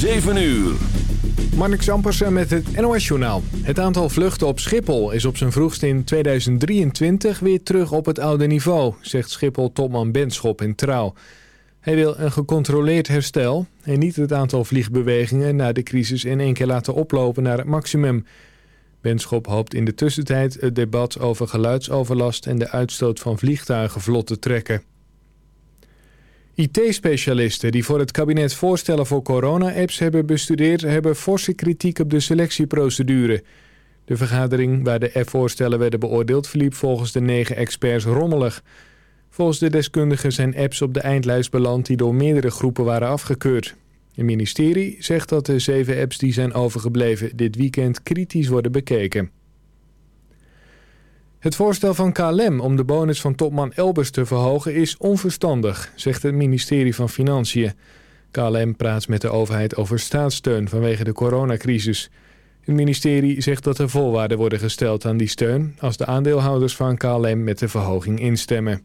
7 uur. Marnix Ampersen met het NOS-journaal. Het aantal vluchten op Schiphol is op zijn vroegst in 2023 weer terug op het oude niveau, zegt Schiphol-topman Benschop in Trouw. Hij wil een gecontroleerd herstel en niet het aantal vliegbewegingen na de crisis in één keer laten oplopen naar het maximum. Benschop hoopt in de tussentijd het debat over geluidsoverlast en de uitstoot van vliegtuigen vlot te trekken. IT-specialisten die voor het kabinet voorstellen voor corona-apps hebben bestudeerd... hebben forse kritiek op de selectieprocedure. De vergadering waar de app-voorstellen werden beoordeeld... verliep volgens de negen experts rommelig. Volgens de deskundigen zijn apps op de eindlijst beland... die door meerdere groepen waren afgekeurd. Het ministerie zegt dat de zeven apps die zijn overgebleven... dit weekend kritisch worden bekeken. Het voorstel van KLM om de bonus van topman Elbers te verhogen is onverstandig, zegt het ministerie van Financiën. KLM praat met de overheid over staatssteun vanwege de coronacrisis. Het ministerie zegt dat er voorwaarden worden gesteld aan die steun... als de aandeelhouders van KLM met de verhoging instemmen.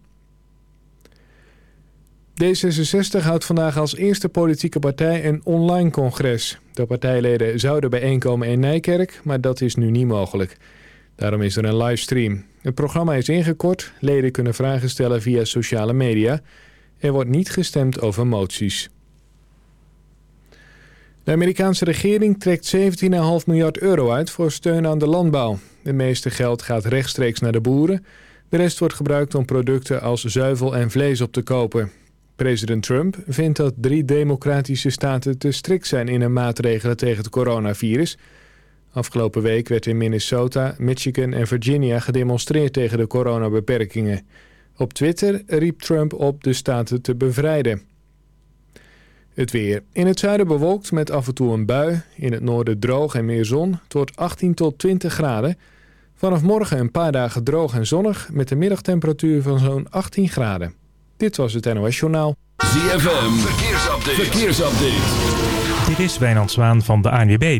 D66 houdt vandaag als eerste politieke partij een online congres. De partijleden zouden bijeenkomen in Nijkerk, maar dat is nu niet mogelijk... Daarom is er een livestream. Het programma is ingekort. Leden kunnen vragen stellen via sociale media. Er wordt niet gestemd over moties. De Amerikaanse regering trekt 17,5 miljard euro uit voor steun aan de landbouw. De meeste geld gaat rechtstreeks naar de boeren. De rest wordt gebruikt om producten als zuivel en vlees op te kopen. President Trump vindt dat drie democratische staten te strikt zijn in hun maatregelen tegen het coronavirus... Afgelopen week werd in Minnesota, Michigan en Virginia gedemonstreerd tegen de coronabeperkingen. Op Twitter riep Trump op de staten te bevrijden. Het weer. In het zuiden bewolkt met af en toe een bui. In het noorden droog en meer zon. Het wordt 18 tot 20 graden. Vanaf morgen een paar dagen droog en zonnig met een middagtemperatuur van zo'n 18 graden. Dit was het NOS Journaal. ZFM. Verkeersupdate. Verkeersupdate. Dit is Wijnand Zwaan van de ANWB.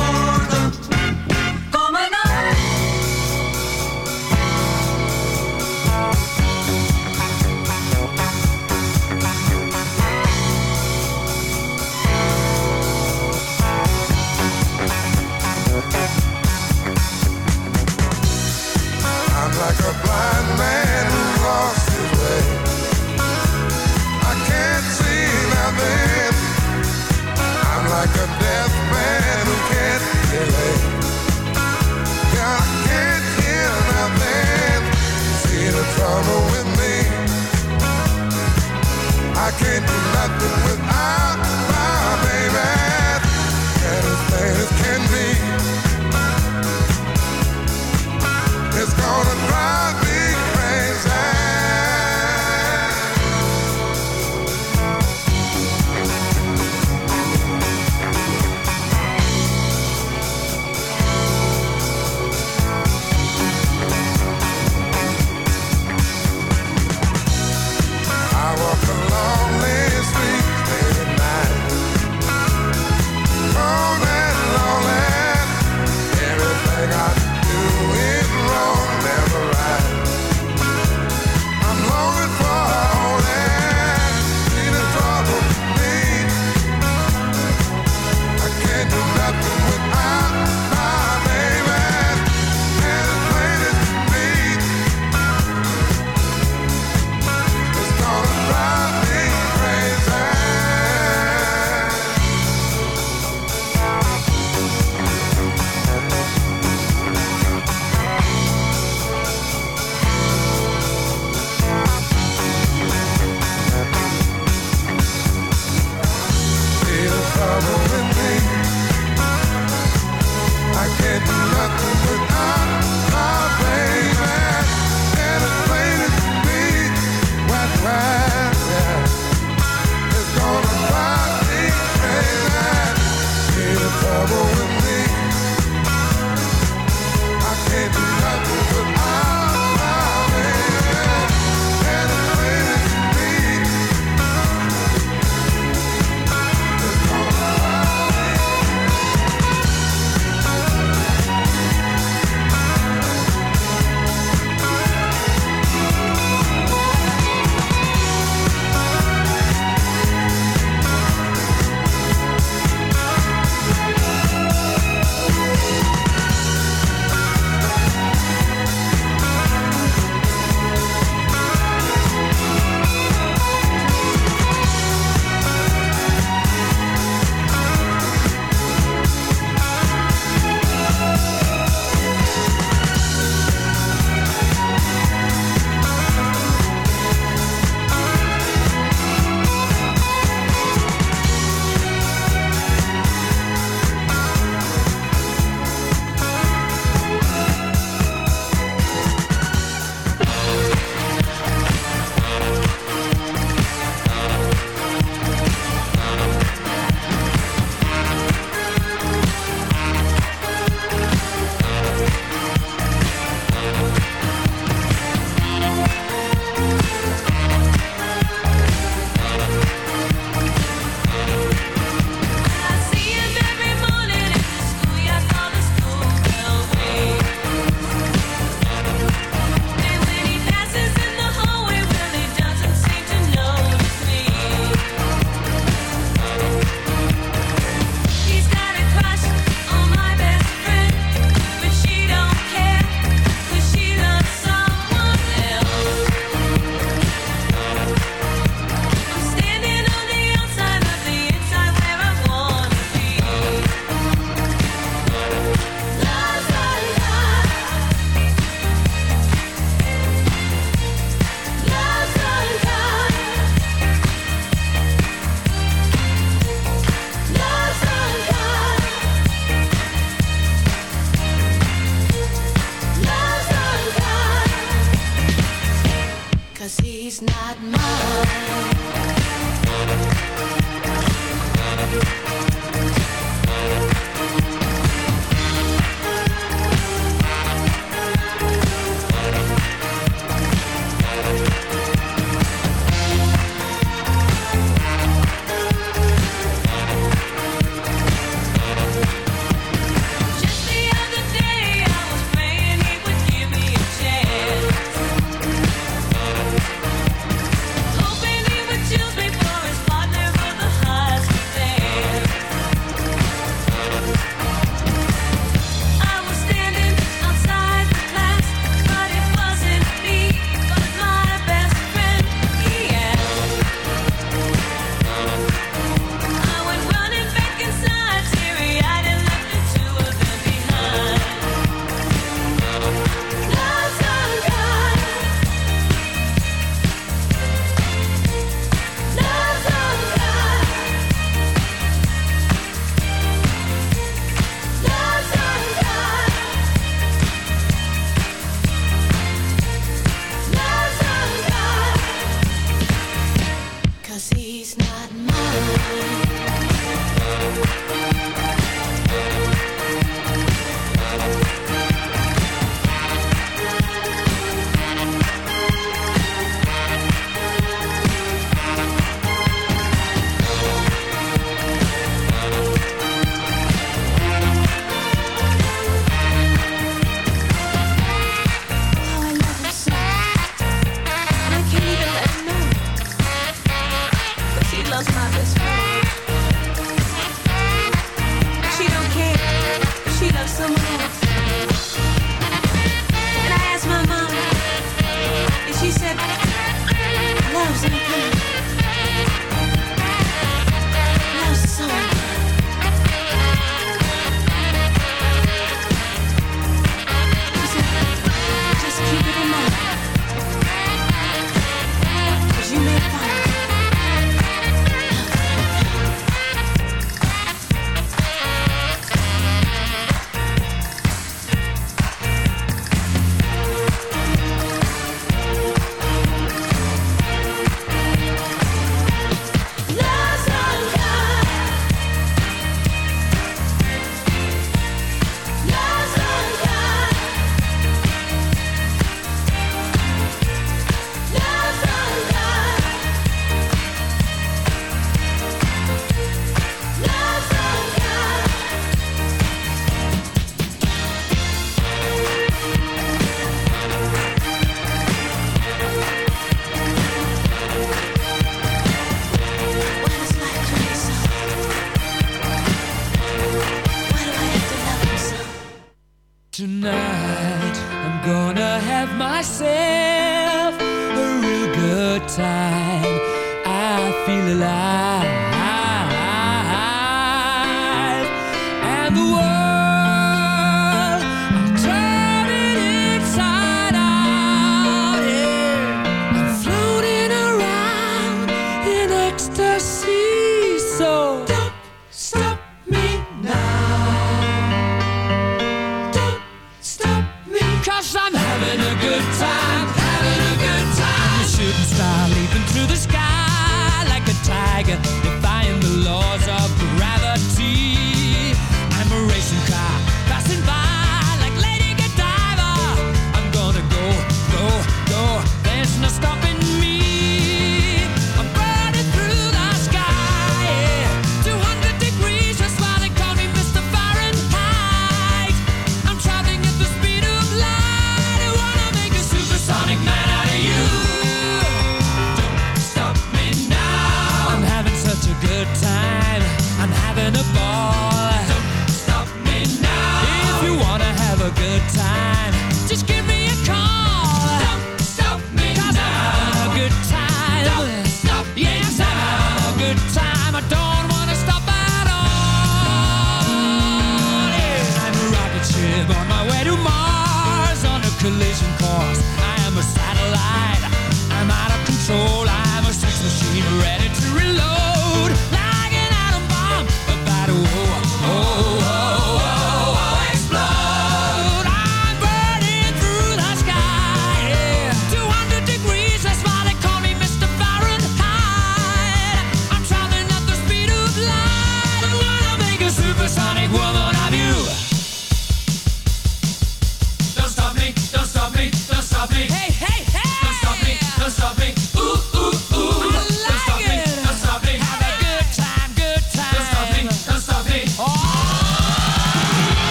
Do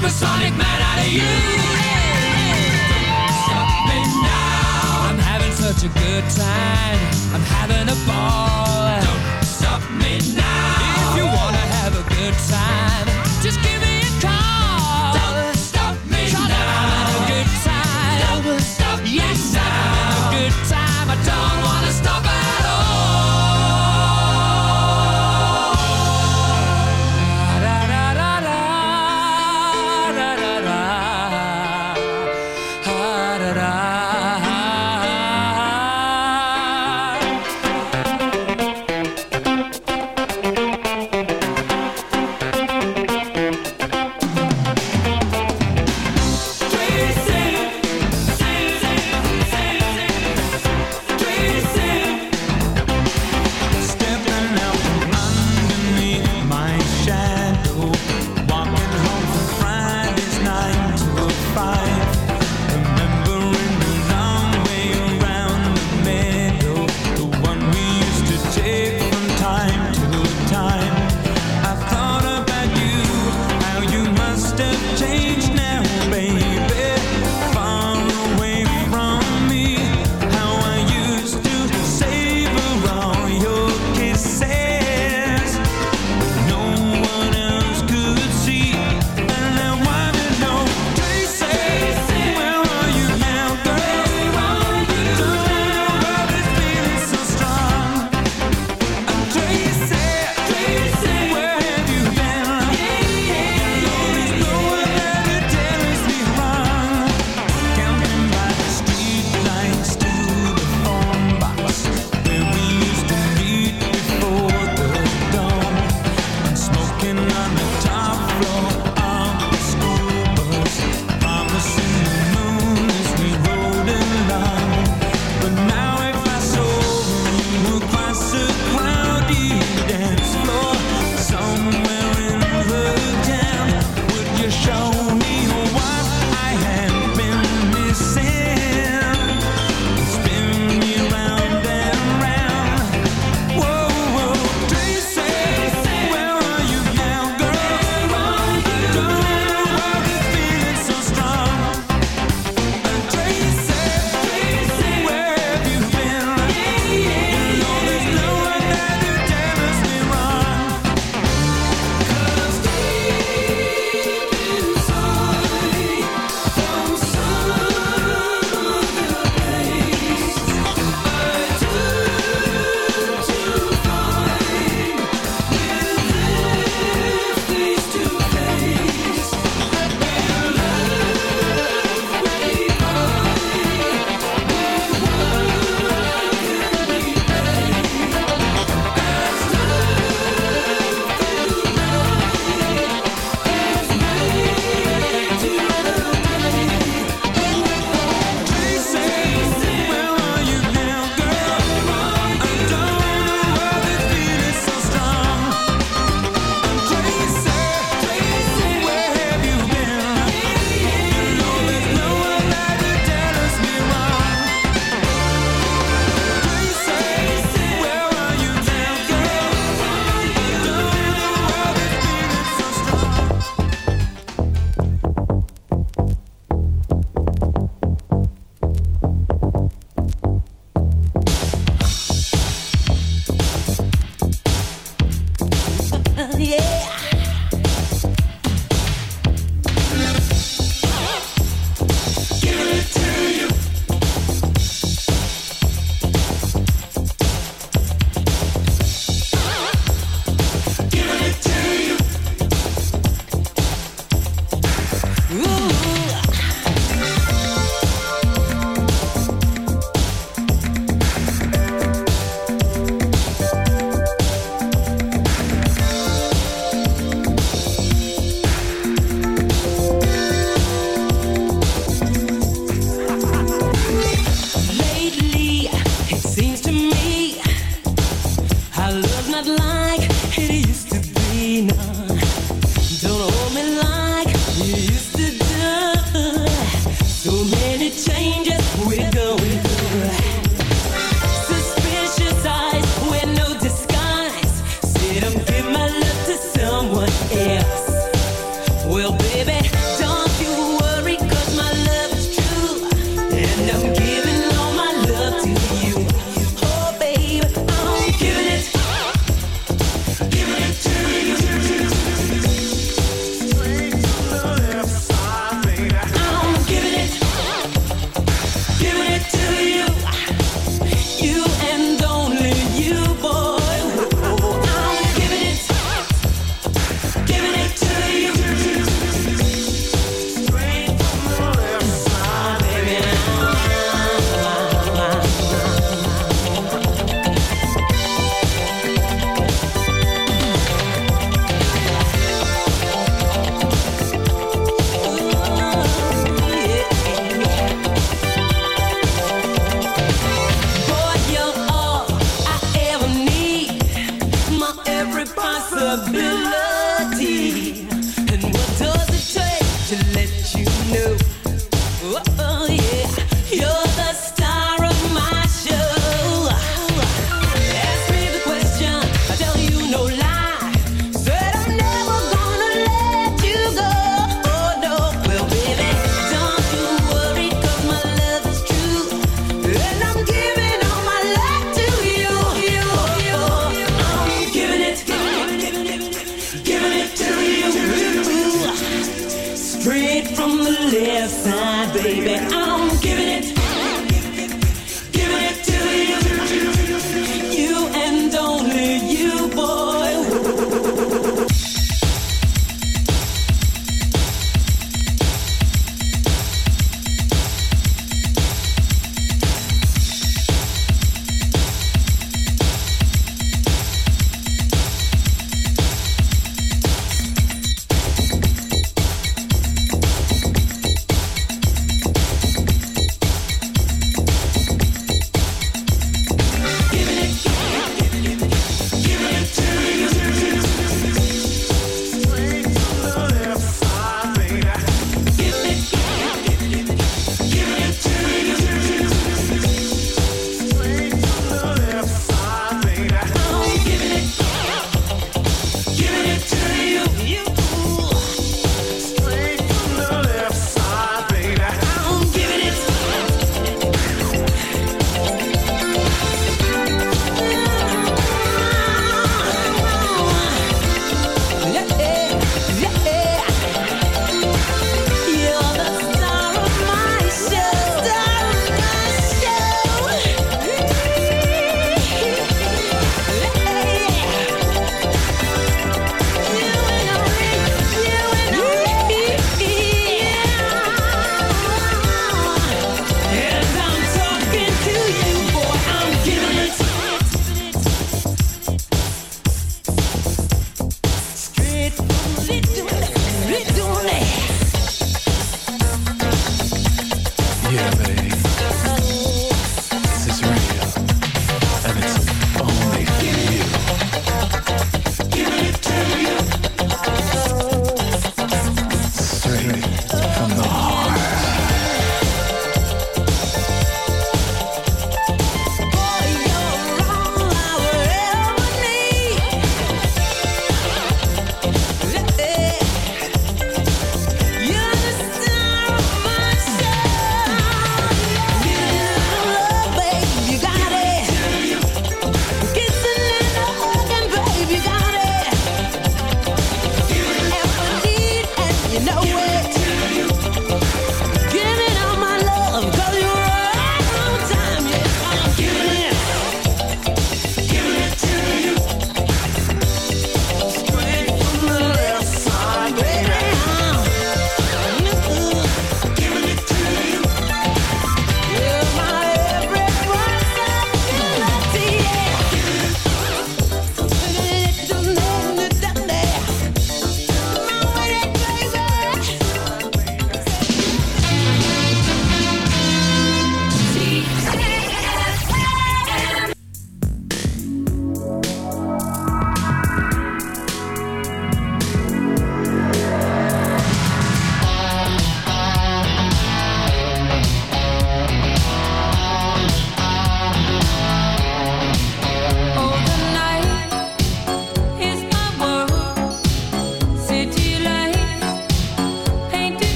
supersonic man out of you. Stop me now. I'm having such a good time. I'm having a ball. Don't stop me now. If you wanna have a good time, just give me.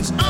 it's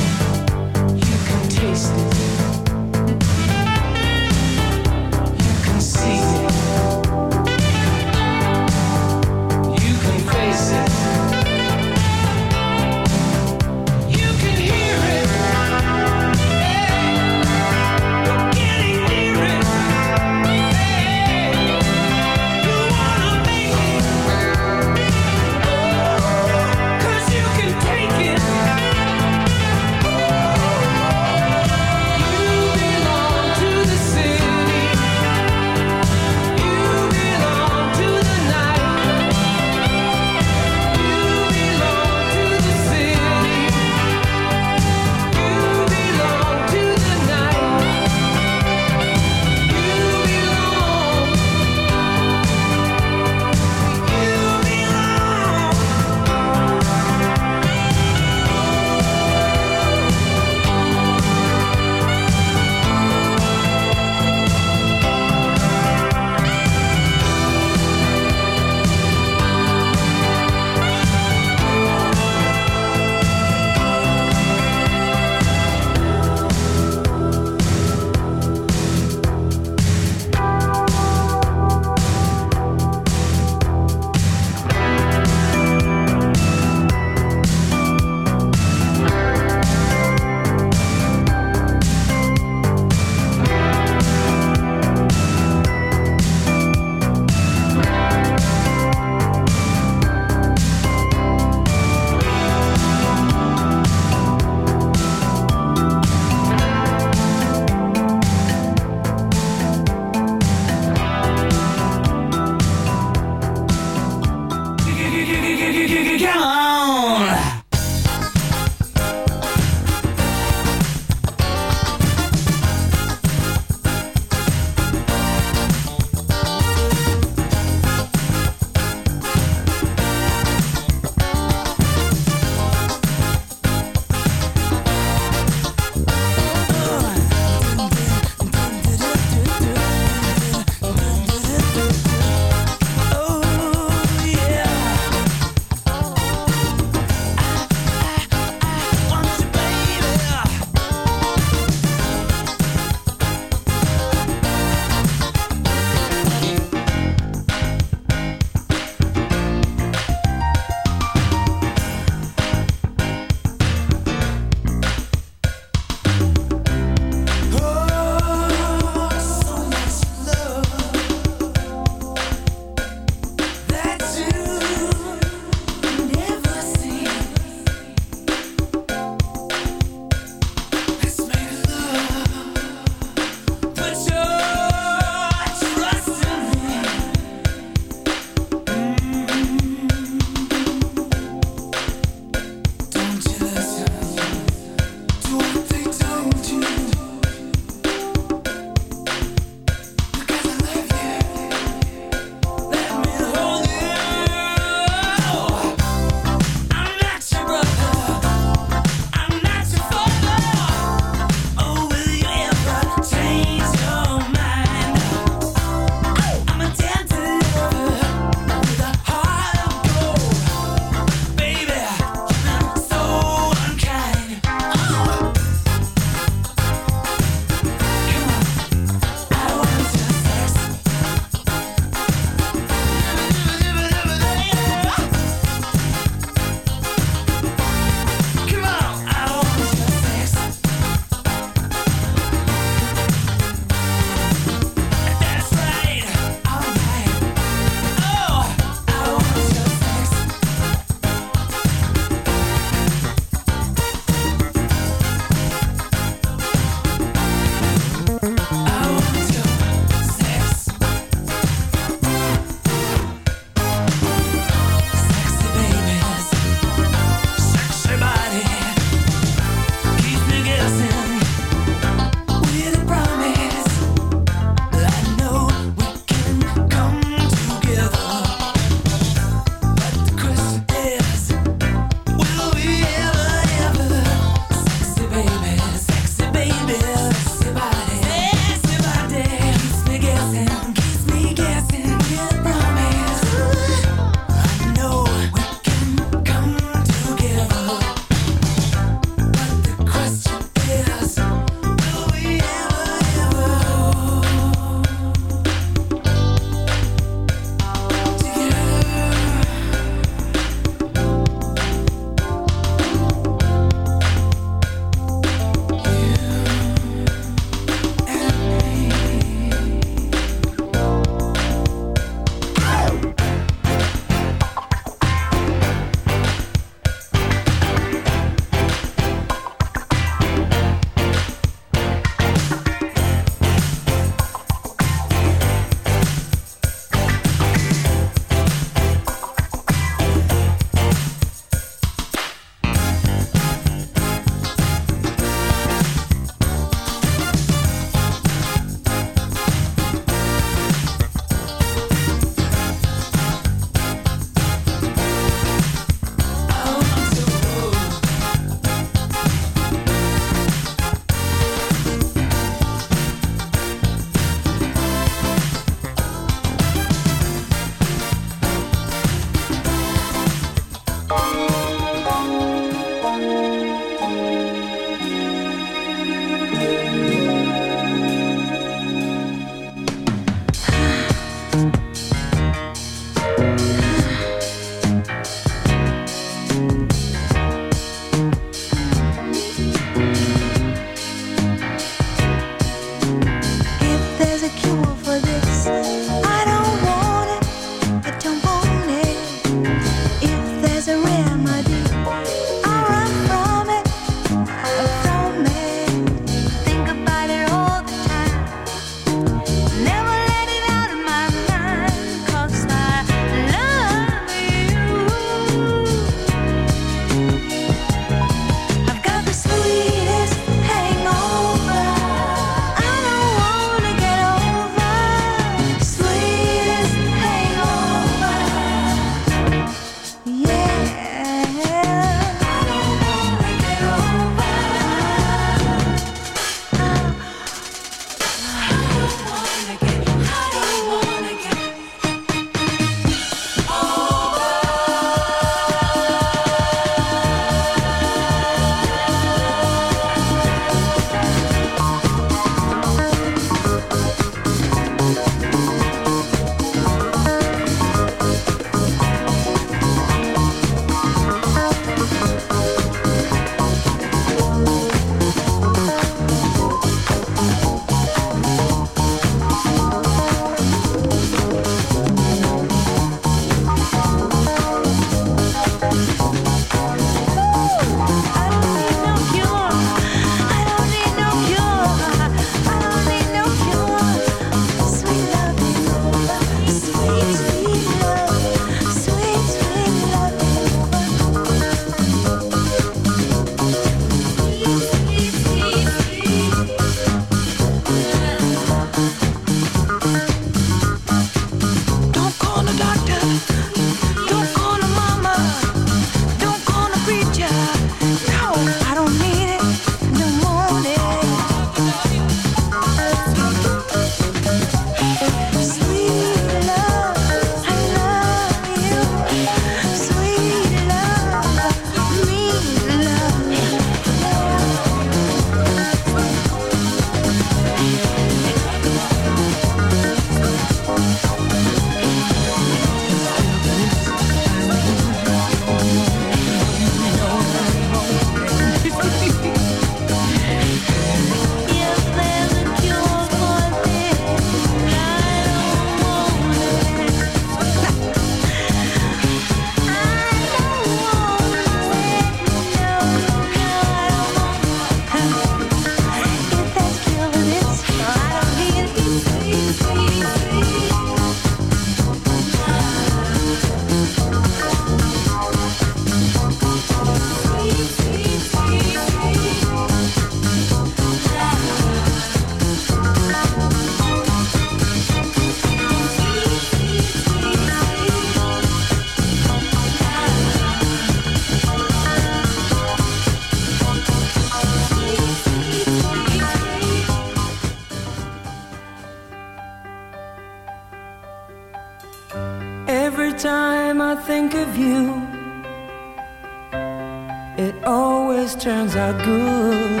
not good.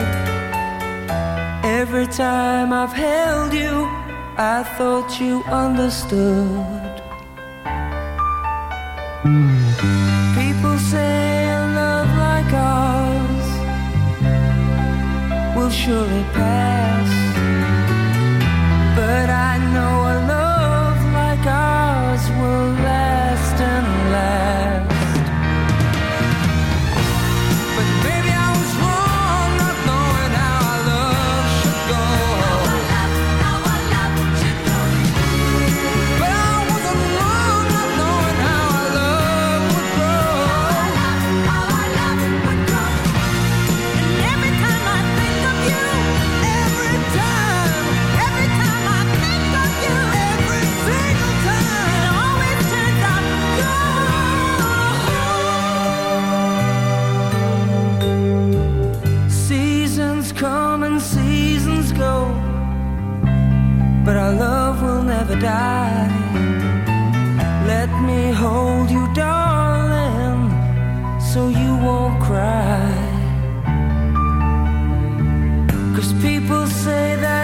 Every time I've held you, I thought you understood. People say a love like ours will surely pass. Seasons come and seasons go, but our love will never die. Let me hold you, darling, so you won't cry. Cause people say that.